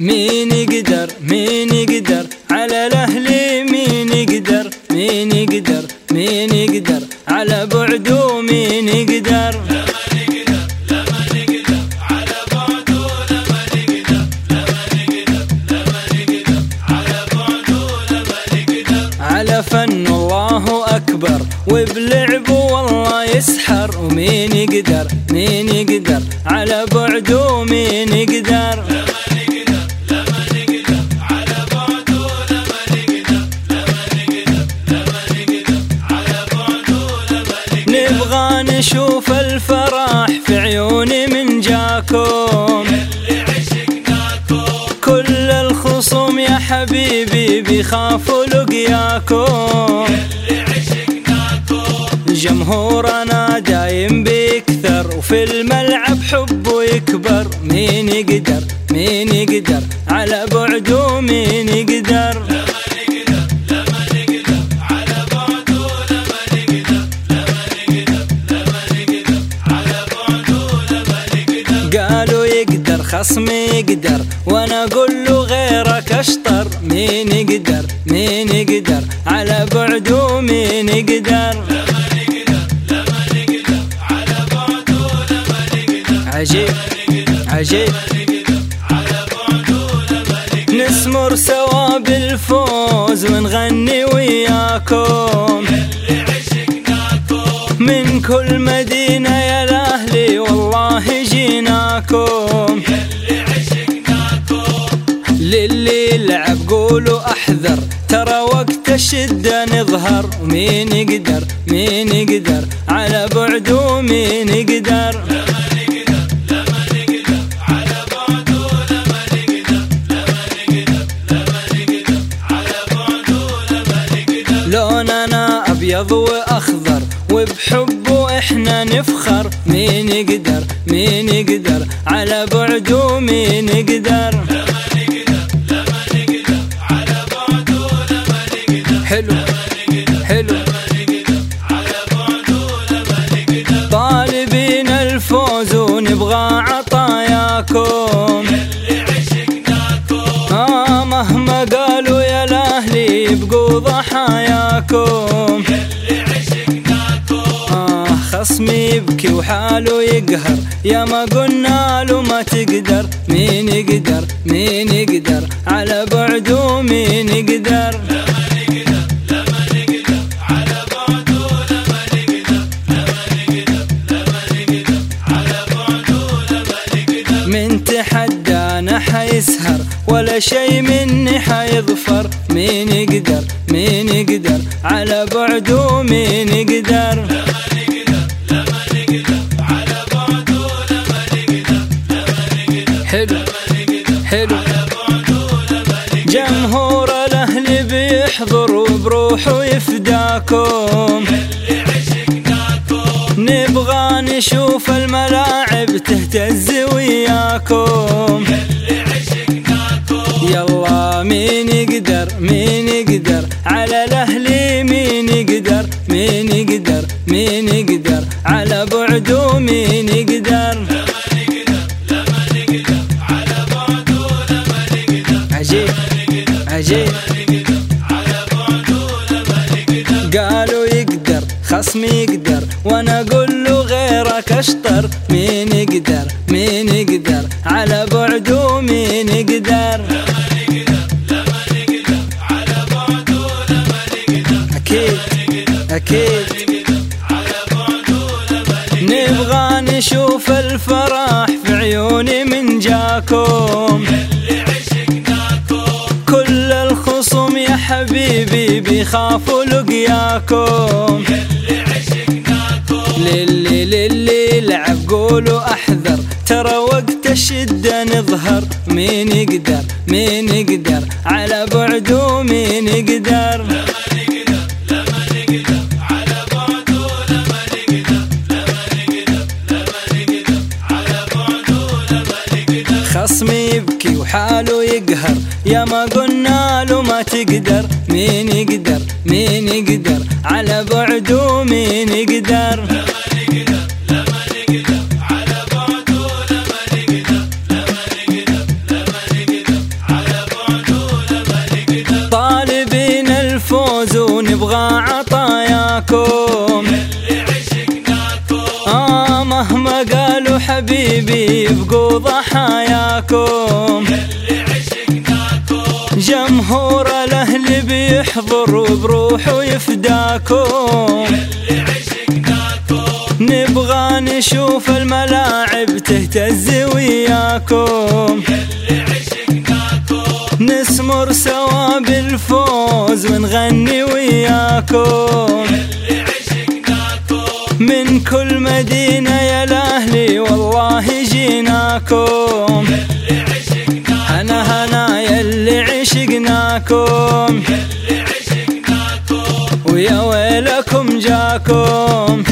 مين يقدر مين يقدر؟ على الأهل مين يقدر؟ مين يقدر مين يقدر؟ على بعده مين يقدر؟ على فن الله أكبر وبلعبه والله يسحر. ومين يقدر مين يقدر؟ على بعده مين يقدر؟ من جاكم كل الخصوم يا حبيبي بيخافوا لقياكم جمهورنا دايم بيكثر وفي الملعب حبه يكبر. مين يقدر؟ مين يقدر؟ خصمي يقدر وأنا أقول له غيرك أشطر. مين يقدر؟ مين يقدر؟ على بعده مين يقدر؟ عجيب عجيب. نسمر سوا بالفوز ونغني وياكم. من كل مدينة يا الأهلي والله جيناكم. الشدة نظهر ومين يقدر مين يقدر؟ على بعده مين يقدر؟ لوننا أبيض وأخضر وبحبه إحنا نفخر. مين يقدر مين يقدر؟ على بعده مين يقدر؟ ونبغى عطاياكم. آه مهما قالوا يا الأهلي يبقوا ضحاياكم. آه خصمي يبكي وحاله يقهر. يا ما قلنا له ما تقدر. مين يقدر؟ مين يقدر؟ على بعده مين يقدر؟ حيسهر ولا شي مني حيظفر. مين يقدر؟ مين يقدر؟ على بعده مين يقدر؟ حلو حلو. جمهور بيحضر وبروحه يفداكم نبغى نشوف الملاعب تهتز وياكم. يلا مين يقدر مين يقدر. على الاهلي مين يقدر مين يقدر مين يقدر. على بعده مين يقدر. عجيب عجيب قالوا يقدر خصمي يقدر. وأنا أقول له غيرك أشطر مين أكيد نبغى نشوف الفرح في عيوني من جاكم. كل الخصوم يا حبيبي بيخافوا لقياكم. للي للي يلعب قولوا أحذر. ترى وقت الشدة نظهر. مين يقدر؟ مين يقدر؟ على بعده مين يقدر؟ يبكي وحاله يقهر. يا ما قلنا له ما تقدر. مين يقدر؟ مين يقدر؟ على بعده مين يقدر؟ يبقوا ضحاياكم جمهور الأهل بيحضر وبروحه يفداكم نبغى نشوف الملاعب تهتز وياكم. نسمر سوا بالفوز ونغني وياكم. من كل مدينة يا والله جيناكم. هنا هنا يلي عشقناكم. ويا ويلكم جاكم.